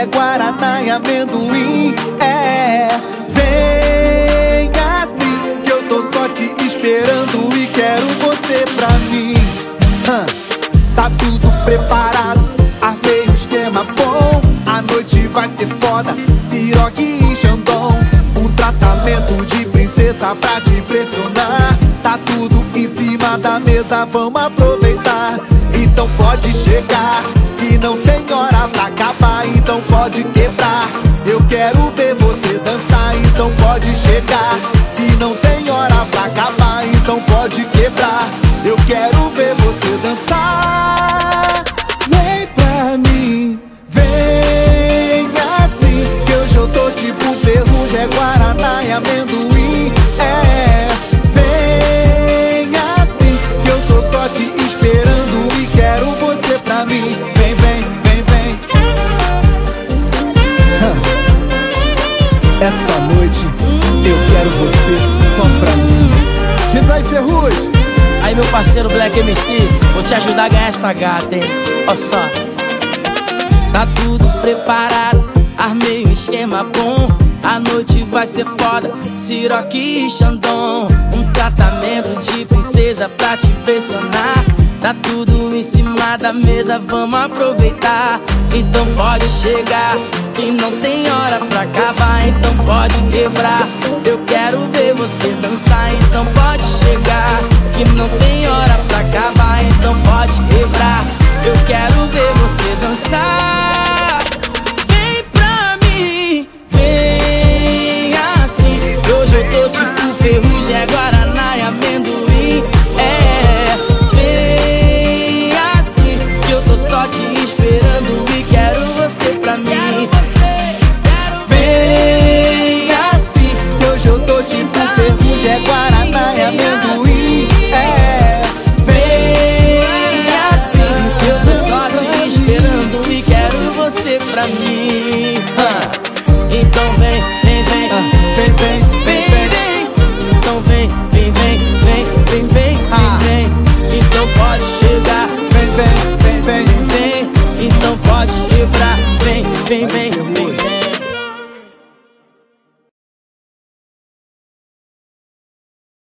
é guaraná e amendoim. É, vem assim, que eu tô só te esperando e quero você pra mim. Tá tudo preparado, armei um esquema bom. A noite vai ser foda, Siroque e Xandão. Um tratamento de princesa pra te impressionar. Tá tudo em cima da mesa, vamos aproveitar. Então pode chegar, que não tem hora pra acabar. Então pode quebrar. Eu quero ver você dançar, então pode chegar. Que não tem hora pra acabar, então pode quebrar. Eu quero ver você dançar. Vem pra mim, vem assim. Que hoje eu tô tipo ferrugem, é guaraná e amendoim. Essa noite eu quero você só pra mim. Diz aí, Ferrugem. Aí meu parceiro Black MC, vou te ajudar a ganhar essa gata, hein? Ó só. Tá tudo preparado, armei um esquema bom. A noite vai ser foda, Siroque e Xandão. Um tratamento de princesa pra te impressionar. Tá tudo em cima da mesa, vamos aproveitar. Então pode chegar, que pode quebrar. Eu quero ver você dançar. Então pode chegar, que não tem hora pra acabar. Então pode quebrar. pra mim. Ah, então vem